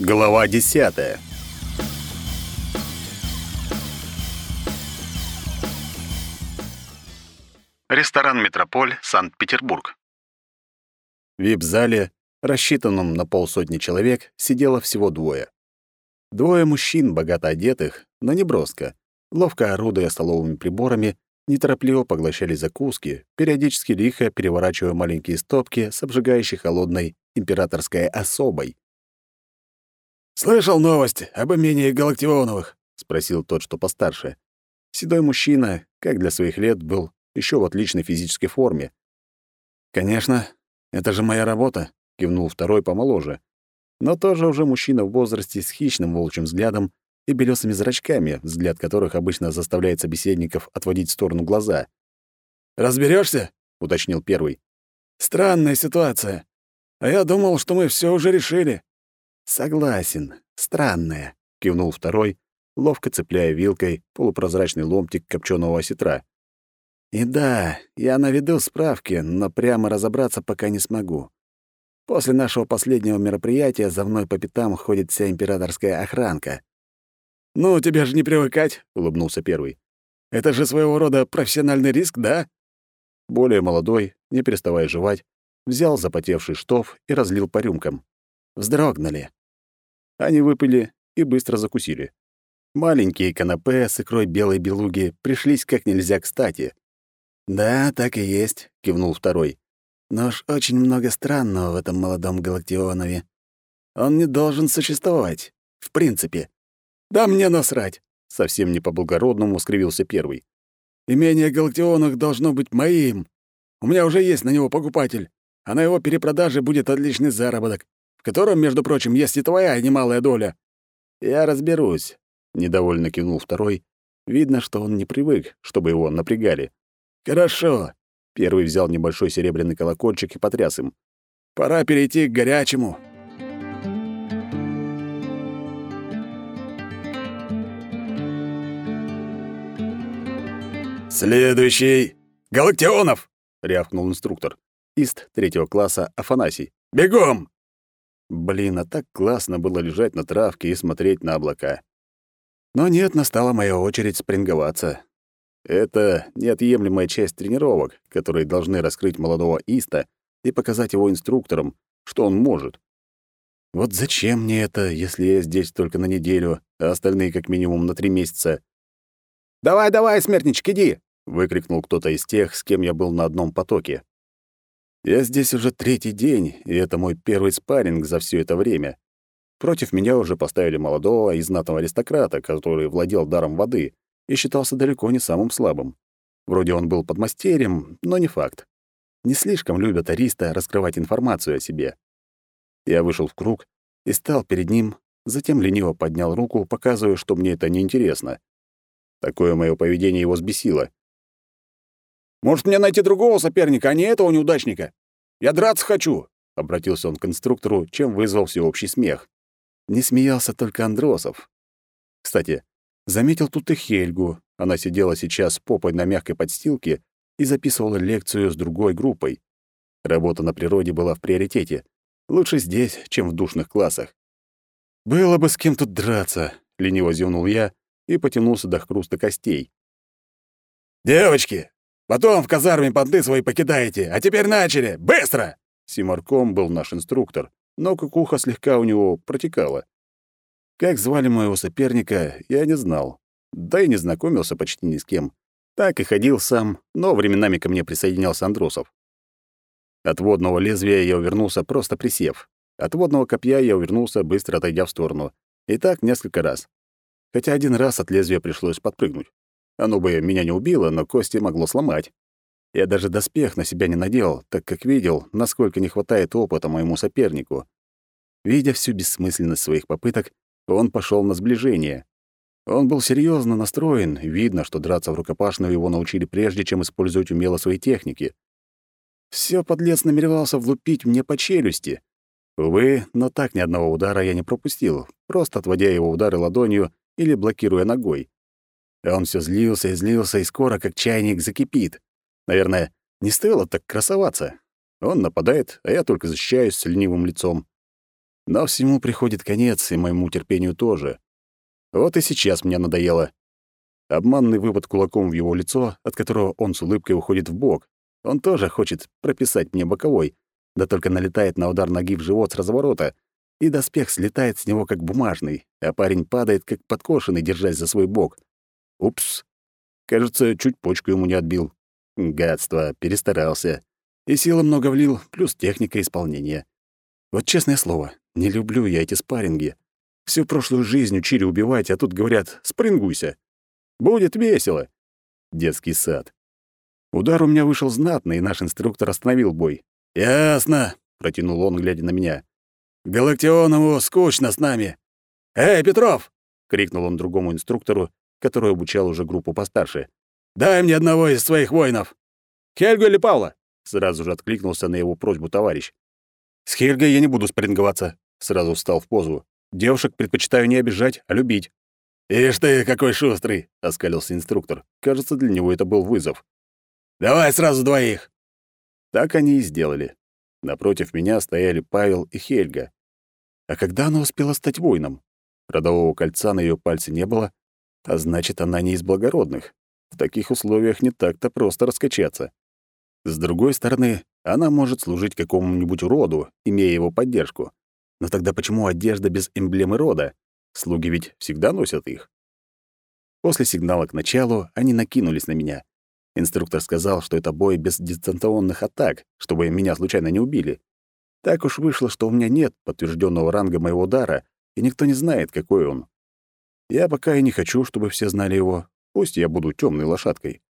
Глава 10. Ресторан «Метрополь», Санкт-Петербург. В вип-зале, рассчитанном на полсотни человек, сидело всего двое. Двое мужчин, богато одетых, но не броско, ловко орудуя столовыми приборами, неторопливо поглощали закуски, периодически лихо переворачивая маленькие стопки с обжигающей холодной императорской особой. «Слышал новость об имении Галактионовых?» — спросил тот, что постарше. Седой мужчина, как для своих лет, был еще в отличной физической форме. «Конечно, это же моя работа», — кивнул второй помоложе. Но тоже уже мужчина в возрасте с хищным волчьим взглядом и белесыми зрачками, взгляд которых обычно заставляет собеседников отводить в сторону глаза. Разберешься? уточнил первый. «Странная ситуация. А я думал, что мы все уже решили». «Согласен. Странная», — кивнул второй, ловко цепляя вилкой полупрозрачный ломтик копченого осетра. «И да, я наведу справки, но прямо разобраться пока не смогу. После нашего последнего мероприятия за мной по пятам ходит вся императорская охранка». «Ну, тебе же не привыкать», — улыбнулся первый. «Это же своего рода профессиональный риск, да?» Более молодой, не переставая жевать, взял запотевший штоф и разлил по рюмкам. Вздрогнули. Они выпили и быстро закусили. Маленькие канапе с икрой белой белуги пришлись как нельзя кстати. «Да, так и есть», — кивнул второй. «Но ж очень много странного в этом молодом Галактионове. Он не должен существовать. В принципе». «Да мне насрать!» — совсем не по-благородному скривился первый. «Имение Галактионов должно быть моим. У меня уже есть на него покупатель, а на его перепродаже будет отличный заработок в котором, между прочим, есть и твоя немалая доля». «Я разберусь», — недовольно кивнул второй. Видно, что он не привык, чтобы его напрягали. «Хорошо». Первый взял небольшой серебряный колокольчик и потряс им. «Пора перейти к горячему». «Следующий! Галактионов!» — рявкнул инструктор. Ист третьего класса Афанасий. «Бегом!» Блин, а так классно было лежать на травке и смотреть на облака. Но нет, настала моя очередь спринговаться. Это неотъемлемая часть тренировок, которые должны раскрыть молодого Иста и показать его инструкторам, что он может. Вот зачем мне это, если я здесь только на неделю, а остальные как минимум на три месяца? «Давай, давай, смертничек, иди!» — выкрикнул кто-то из тех, с кем я был на одном потоке. Я здесь уже третий день, и это мой первый спарринг за все это время. Против меня уже поставили молодого и знатного аристократа, который владел даром воды и считался далеко не самым слабым. Вроде он был подмастерьем, но не факт. Не слишком любят ариста раскрывать информацию о себе. Я вышел в круг и стал перед ним, затем лениво поднял руку, показывая, что мне это неинтересно. Такое мое поведение его взбесило. «Может, мне найти другого соперника, а не этого неудачника?» Я драться хочу!» — обратился он к инструктору, чем вызвал всеобщий смех. Не смеялся только Андросов. Кстати, заметил тут и Хельгу. Она сидела сейчас попой на мягкой подстилке и записывала лекцию с другой группой. Работа на природе была в приоритете. Лучше здесь, чем в душных классах. «Было бы с кем тут драться», — лениво зевнул я и потянулся до хруста костей. «Девочки, Потом в казарме понты свои покидаете. А теперь начали! Быстро!» Симарком был наш инструктор, но кукуха слегка у него протекала. Как звали моего соперника, я не знал. Да и не знакомился почти ни с кем. Так и ходил сам, но временами ко мне присоединялся Андросов. От водного лезвия я увернулся, просто присев. От водного копья я увернулся, быстро отойдя в сторону. И так несколько раз. Хотя один раз от лезвия пришлось подпрыгнуть. Оно бы меня не убило, но кости могло сломать. Я даже доспех на себя не надел, так как видел, насколько не хватает опыта моему сопернику. Видя всю бессмысленность своих попыток, он пошел на сближение. Он был серьезно настроен, видно, что драться в рукопашную его научили прежде, чем использовать умело свои техники. Всё подлец намеревался влупить мне по челюсти. Увы, но так ни одного удара я не пропустил, просто отводя его удары ладонью или блокируя ногой. Он все злился и злился, и скоро, как чайник, закипит. Наверное, не стоило так красоваться. Он нападает, а я только защищаюсь с ленивым лицом. Но всему приходит конец, и моему терпению тоже. Вот и сейчас мне надоело. Обманный выпад кулаком в его лицо, от которого он с улыбкой уходит в бок. Он тоже хочет прописать мне боковой, да только налетает на удар ноги в живот с разворота, и доспех слетает с него как бумажный, а парень падает как подкошенный, держась за свой бок. Упс. Кажется, чуть почку ему не отбил. Гадство, перестарался. И силы много влил, плюс техника исполнения. Вот честное слово, не люблю я эти спарринги. Всю прошлую жизнь учили убивать, а тут говорят «спарингуйся». Будет весело. Детский сад. Удар у меня вышел знатный, и наш инструктор остановил бой. «Ясно», — протянул он, глядя на меня. «Галактионову скучно с нами». «Эй, Петров!» — крикнул он другому инструктору, который обучал уже группу постарше. «Дай мне одного из своих воинов!» «Хельгу или Павла?» — сразу же откликнулся на его просьбу товарищ. «С Хельгой я не буду спарринговаться», — сразу встал в позу. «Девушек предпочитаю не обижать, а любить». «Ишь ты, какой шустрый!» — оскалился инструктор. Кажется, для него это был вызов. «Давай сразу двоих!» Так они и сделали. Напротив меня стояли Павел и Хельга. А когда она успела стать воином? Родового кольца на ее пальце не было, а значит, она не из благородных. В таких условиях не так-то просто раскачаться. С другой стороны, она может служить какому-нибудь роду, имея его поддержку. Но тогда почему одежда без эмблемы рода? Слуги ведь всегда носят их. После сигнала к началу они накинулись на меня. Инструктор сказал, что это бой без дистанционных атак, чтобы меня случайно не убили. Так уж вышло, что у меня нет подтвержденного ранга моего удара, и никто не знает, какой он. Я пока и не хочу, чтобы все знали его. Пусть я буду темной лошадкой.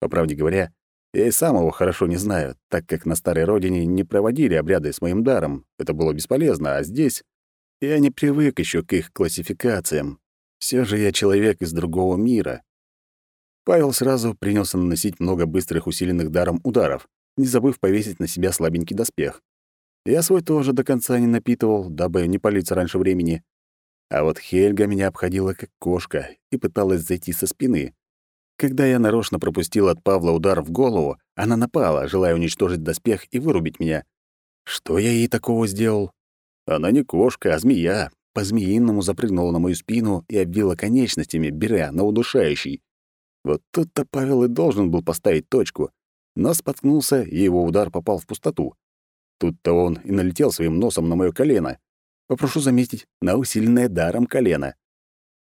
По правде говоря, я и сам его хорошо не знаю, так как на старой родине не проводили обряды с моим даром. Это было бесполезно, а здесь я не привык еще к их классификациям. Все же я человек из другого мира. Павел сразу принялся наносить много быстрых усиленных даром ударов, не забыв повесить на себя слабенький доспех. Я свой тоже до конца не напитывал, дабы не палиться раньше времени. А вот Хельга меня обходила как кошка и пыталась зайти со спины. Когда я нарочно пропустил от Павла удар в голову, она напала, желая уничтожить доспех и вырубить меня. Что я ей такого сделал? Она не кошка, а змея. По-змеиному запрыгнула на мою спину и обвила конечностями, беря на удушающий. Вот тут-то Павел и должен был поставить точку, но споткнулся, и его удар попал в пустоту. Тут-то он и налетел своим носом на моё колено. Попрошу заметить, на усиленное даром колено.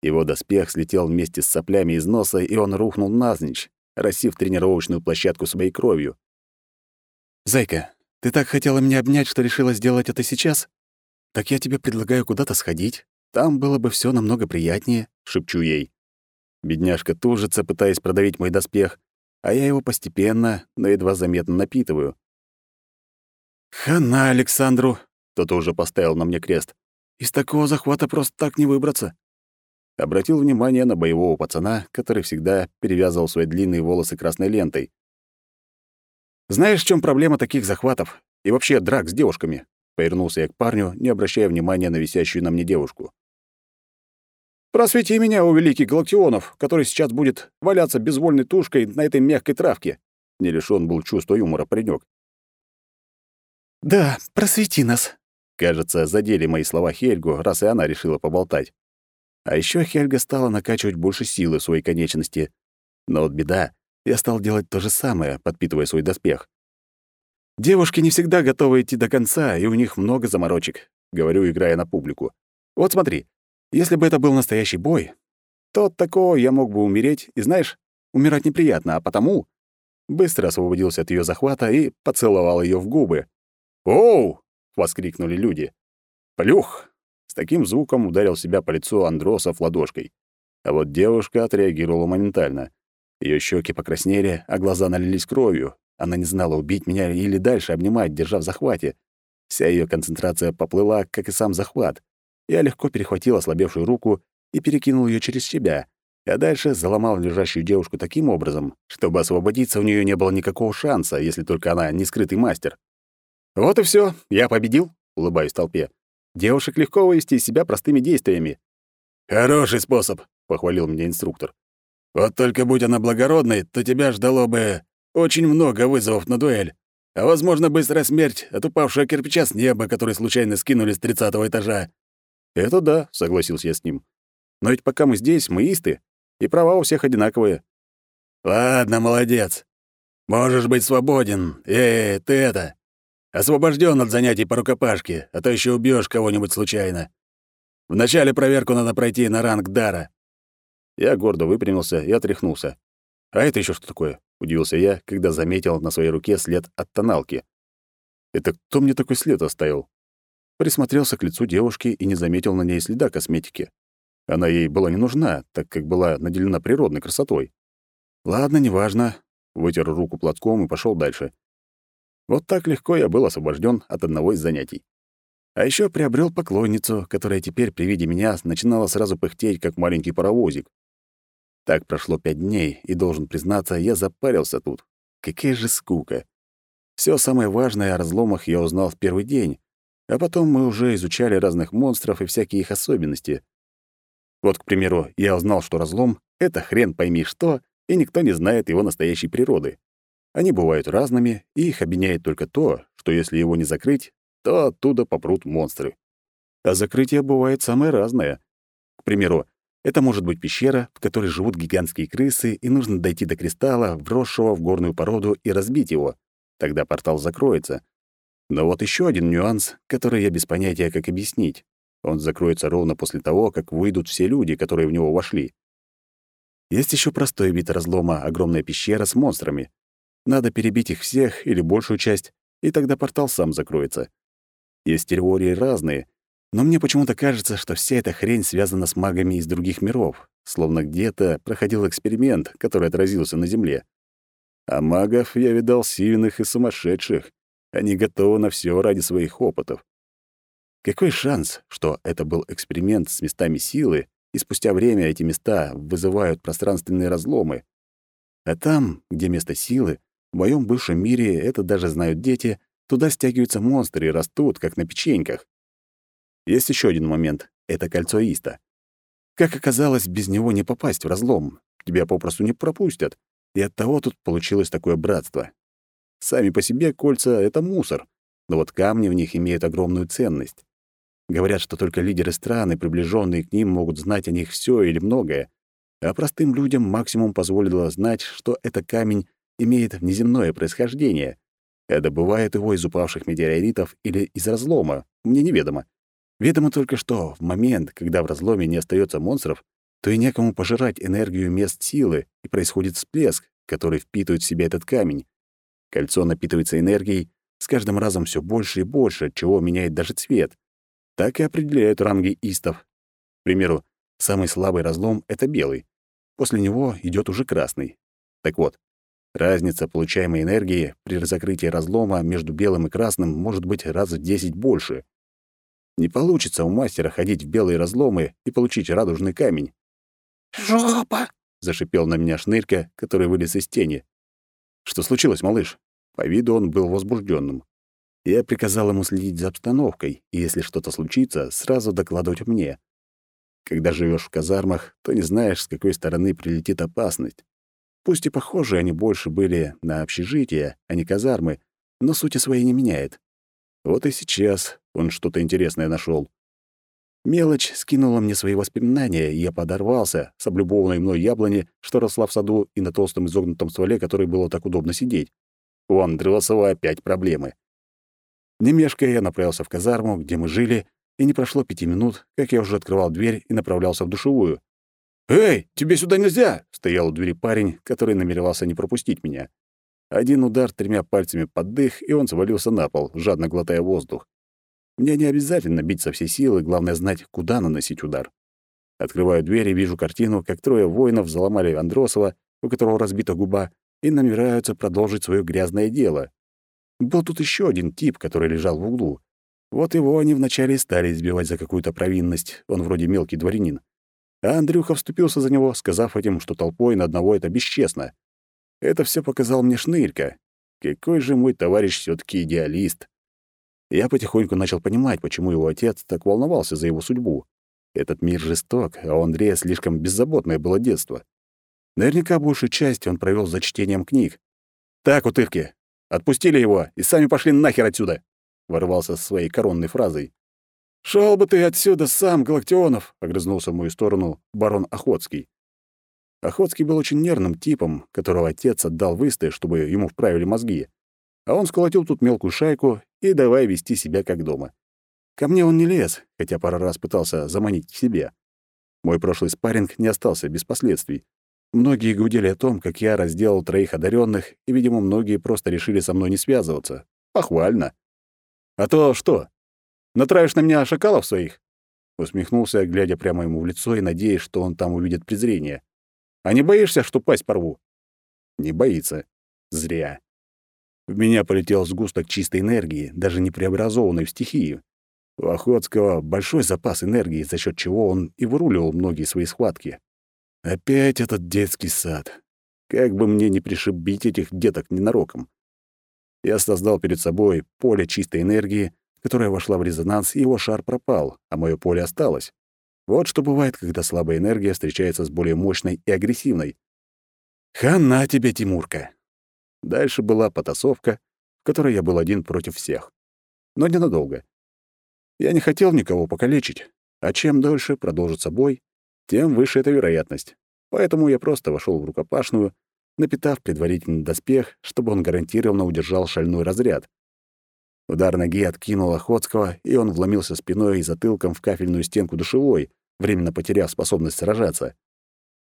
Его доспех слетел вместе с соплями из носа, и он рухнул навзничь, рассив тренировочную площадку своей кровью. «Зайка, ты так хотела меня обнять, что решила сделать это сейчас?» «Так я тебе предлагаю куда-то сходить. Там было бы все намного приятнее», — шепчу ей. Бедняжка тужится, пытаясь продавить мой доспех, а я его постепенно, но едва заметно напитываю. «Хана Александру!» — кто-то уже поставил на мне крест. «Из такого захвата просто так не выбраться». Обратил внимание на боевого пацана, который всегда перевязывал свои длинные волосы красной лентой. «Знаешь, в чем проблема таких захватов? И вообще драк с девушками?» Повернулся я к парню, не обращая внимания на висящую на мне девушку. «Просвети меня, о великий Галактионов, который сейчас будет валяться безвольной тушкой на этой мягкой травке!» Не лишён был чувства юмора паренёк. «Да, просвети нас!» Кажется, задели мои слова Хельгу, раз и она решила поболтать. А ещё Хельга стала накачивать больше силы в своей конечности. Но вот беда, я стал делать то же самое, подпитывая свой доспех. Девушки не всегда готовы идти до конца, и у них много заморочек, говорю, играя на публику. Вот смотри, если бы это был настоящий бой, то от такого я мог бы умереть, и знаешь, умирать неприятно, а потому быстро освободился от ее захвата и поцеловал ее в губы. «Оу!» — воскликнули люди. «Плюх!» С таким звуком ударил себя по лицу Андросов ладошкой. А вот девушка отреагировала моментально. Ее щеки покраснели, а глаза налились кровью, она не знала, убить меня или дальше обнимать, держа в захвате. Вся ее концентрация поплыла, как и сам захват. Я легко перехватил ослабевшую руку и перекинул ее через себя, а дальше заломал лежащую девушку таким образом, чтобы освободиться у нее не было никакого шанса, если только она не скрытый мастер. «Вот и все, я победил», — улыбаюсь толпе. «Девушек легко вывести из себя простыми действиями». «Хороший способ», — похвалил меня инструктор. «Вот только будь она благородной, то тебя ждало бы очень много вызовов на дуэль. А, возможно, быстрая смерть от упавшего кирпича с неба, который случайно скинули с тридцатого этажа. Это да, согласился я с ним. Но ведь пока мы здесь, мы исты, и права у всех одинаковые. Ладно, молодец. Можешь быть свободен. Эй, ты это, освобожден от занятий по рукопашке, а то еще убьешь кого-нибудь случайно. Вначале проверку надо пройти на ранг дара. Я гордо выпрямился и отряхнулся. А это еще что такое? удивился я, когда заметил на своей руке след от тоналки. Это кто мне такой след оставил? Присмотрелся к лицу девушки и не заметил на ней следа косметики. Она ей была не нужна, так как была наделена природной красотой. Ладно, неважно. Вытер руку платком и пошел дальше. Вот так легко я был освобожден от одного из занятий. А еще приобрел поклонницу, которая теперь при виде меня начинала сразу пыхтеть, как маленький паровозик. Так прошло пять дней, и, должен признаться, я запарился тут. Какая же скука. Все самое важное о разломах я узнал в первый день, а потом мы уже изучали разных монстров и всякие их особенности. Вот, к примеру, я узнал, что разлом — это хрен пойми что, и никто не знает его настоящей природы. Они бывают разными, и их объединяет только то, что если его не закрыть, то оттуда попрут монстры. А закрытие бывает самое разное. К примеру, это может быть пещера, в которой живут гигантские крысы, и нужно дойти до кристалла, вросшего в горную породу, и разбить его. Тогда портал закроется. Но вот еще один нюанс, который я без понятия, как объяснить. Он закроется ровно после того, как выйдут все люди, которые в него вошли. Есть еще простой вид разлома — огромная пещера с монстрами. Надо перебить их всех или большую часть, и тогда портал сам закроется. Есть теории разные, но мне почему-то кажется, что вся эта хрень связана с магами из других миров, словно где-то проходил эксперимент, который отразился на Земле. А магов я видал сильных и сумасшедших. Они готовы на все ради своих опытов. Какой шанс, что это был эксперимент с местами силы, и спустя время эти места вызывают пространственные разломы? А там, где место силы, в моем бывшем мире это даже знают дети, Туда стягиваются монстры и растут, как на печеньках. Есть еще один момент — это кольцо Иста. Как оказалось, без него не попасть в разлом. Тебя попросту не пропустят. И оттого тут получилось такое братство. Сами по себе кольца — это мусор, но вот камни в них имеют огромную ценность. Говорят, что только лидеры страны, приближенные к ним, могут знать о них все или многое, а простым людям максимум позволило знать, что этот камень имеет внеземное происхождение, а добывают его из упавших метеоритов или из разлома, мне неведомо. Ведомо только что в момент, когда в разломе не остается монстров, то и некому пожирать энергию мест силы, и происходит всплеск, который впитывает в себя этот камень. Кольцо напитывается энергией, с каждым разом все больше и больше, чего меняет даже цвет. Так и определяют ранги истов. К примеру, самый слабый разлом — это белый. После него идет уже красный. Так вот, Разница получаемой энергии при закрытии разлома между белым и красным может быть раз в 10 больше. Не получится у мастера ходить в белые разломы и получить радужный камень. «Жопа!» — зашипел на меня шнырька, который вылез из тени. «Что случилось, малыш?» По виду он был возбужденным. Я приказал ему следить за обстановкой, и если что-то случится, сразу докладывать мне. Когда живешь в казармах, то не знаешь, с какой стороны прилетит опасность. Пусть и похожи они больше были на общежитие, а не казармы, но сути своей не меняет. Вот и сейчас он что-то интересное нашел. Мелочь скинула мне свои воспоминания, и я подорвался с облюбованной мной яблони, что росла в саду, и на толстом изогнутом стволе, который было так удобно сидеть. У Андросова опять проблемы. Не мешкая, я направился в казарму, где мы жили, и не прошло пяти минут, как я уже открывал дверь и направлялся в душевую. «Эй, тебе сюда нельзя!» — стоял у двери парень, который намеревался не пропустить меня. Один удар тремя пальцами под дых, и он свалился на пол, жадно глотая воздух. Мне не обязательно бить со всей силы, главное знать, куда наносить удар. Открываю дверь и вижу картину, как трое воинов заломали Андросова, у которого разбита губа, и намеряются продолжить свое грязное дело. Был тут еще один тип, который лежал в углу. Вот его они вначале стали избивать за какую-то провинность, он вроде мелкий дворянин. А Андрюха вступился за него, сказав этим, что толпой на одного это бесчестно. Это все показал мне Шнырька. Какой же мой товарищ все таки идеалист. Я потихоньку начал понимать, почему его отец так волновался за его судьбу. Этот мир жесток, а у Андрея слишком беззаботное было детство. Наверняка большую часть он провел за чтением книг. «Так, утырки, Отпустили его и сами пошли нахер отсюда!» — ворвался со своей коронной фразой. «Шёл бы ты отсюда сам, Галактионов!» — огрызнулся в мою сторону барон Охотский. Охотский был очень нервным типом, которого отец отдал в Исты, чтобы ему вправили мозги. А он сколотил тут мелкую шайку и давай вести себя как дома. Ко мне он не лез, хотя пару раз пытался заманить к себе. Мой прошлый спарринг не остался без последствий. Многие гудели о том, как я разделал троих одаренных, и, видимо, многие просто решили со мной не связываться. Похвально. А то что? Натравишь на меня шакалов своих? Усмехнулся, глядя прямо ему в лицо и надеясь, что он там увидит презрение. А не боишься, что пасть порву? Не боится. Зря. В меня полетел сгусток чистой энергии, даже не преобразованный в стихию. У Охотского большой запас энергии, за счет чего он и выруливал многие свои схватки. Опять этот детский сад. Как бы мне не пришибить этих деток ненароком. Я создал перед собой поле чистой энергии, которая вошла в резонанс, и его шар пропал, а мое поле осталось. Вот что бывает, когда слабая энергия встречается с более мощной и агрессивной. Хана тебе, Тимурка! Дальше была потасовка, в которой я был один против всех. Но ненадолго. Я не хотел никого покалечить, а чем дольше продолжится бой, тем выше эта вероятность. Поэтому я просто вошел в рукопашную, напитав предварительный доспех, чтобы он гарантированно удержал шальной разряд. Удар ноги откинул Охотского, и он вломился спиной и затылком в кафельную стенку душевой, временно потеряв способность сражаться.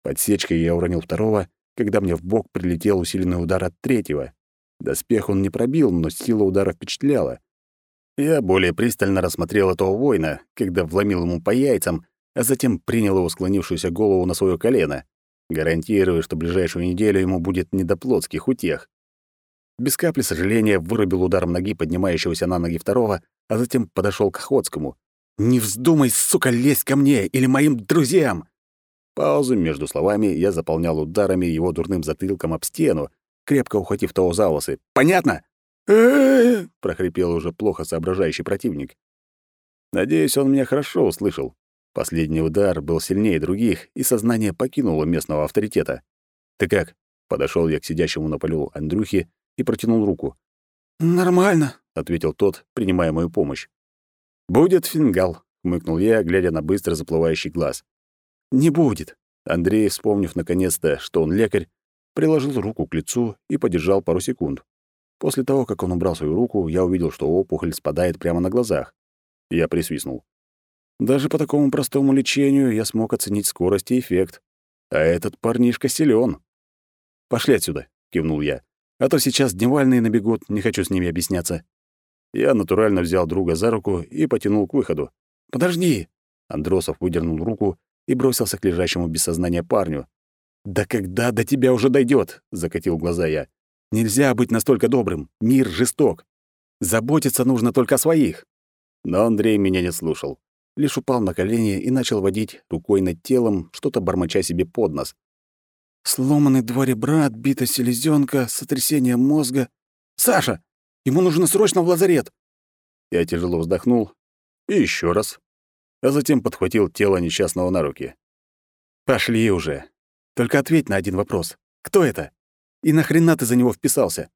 Подсечкой я уронил второго, когда мне в бок прилетел усиленный удар от третьего. Доспех он не пробил, но сила удара впечатляла. Я более пристально рассмотрел этого воина, когда вломил ему по яйцам, а затем принял его склонившуюся голову на свое колено, гарантируя, что ближайшую неделю ему будет не до плотских утех. Без капли сожаления вырубил ударом ноги поднимающегося на ноги второго, а затем подошел к Охотскому. «Не вздумай, сука, лезть ко мне или моим друзьям!» Паузу между словами я заполнял ударами его дурным затылком об стену, крепко ухватив того за волосы. «Понятно?» прохрипел уже плохо соображающий противник. Надеюсь, он меня хорошо услышал. Последний удар был сильнее других, и сознание покинуло местного авторитета. «Ты как?» — подошел я к сидящему на полю Андрюхе и протянул руку. «Нормально», — ответил тот, принимая мою помощь. «Будет фингал», — хмыкнул я, глядя на быстро заплывающий глаз. «Не будет». Андрей, вспомнив наконец-то, что он лекарь, приложил руку к лицу и подержал пару секунд. После того, как он убрал свою руку, я увидел, что опухоль спадает прямо на глазах. Я присвистнул. Даже по такому простому лечению я смог оценить скорость и эффект. А этот парнишка силен. «Пошли отсюда», — кивнул я. «А то сейчас дневальные набегут, не хочу с ними объясняться». Я натурально взял друга за руку и потянул к выходу. «Подожди!» Андросов выдернул руку и бросился к лежащему без сознания парню. «Да когда до тебя уже дойдет? закатил глаза я. Нельзя быть настолько добрым. Мир жесток. Заботиться нужно только о своих. Но Андрей меня не слушал. Лишь упал на колени и начал водить рукой над телом, что-то бормоча себе под нос. «Сломаны два ребра, отбита селезенка, сотрясение мозга. Саша! Ему нужно срочно в лазарет!» Я тяжело вздохнул и еще раз, а затем подхватил тело несчастного на руки. «Пошли уже. Только ответь на один вопрос. Кто это?» И нахрена ты за него вписался?